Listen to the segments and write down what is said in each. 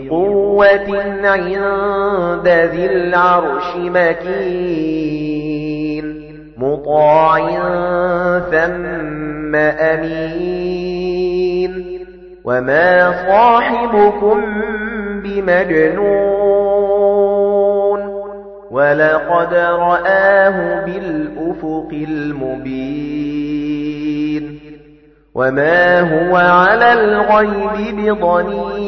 ذِي قُوَّةٍ عِندَ ذِي الْعَرْشِ مَكِينٍ. مُطَاعٍ ثَمَّ أَمِينٍ. وَمَا صَاحِبُكُمْ بِمَجْنُونٍ. وَلَقَدْ رَآهُ بِالْأُفُقِ الْمُبِينِ. وَمَا هُوَ عَلَى الْغَيْبِ بِضَنِينٍ.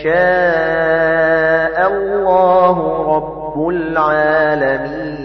يَشَاءَ اللَّهُ رَبُّ الْعَالَمِينَ.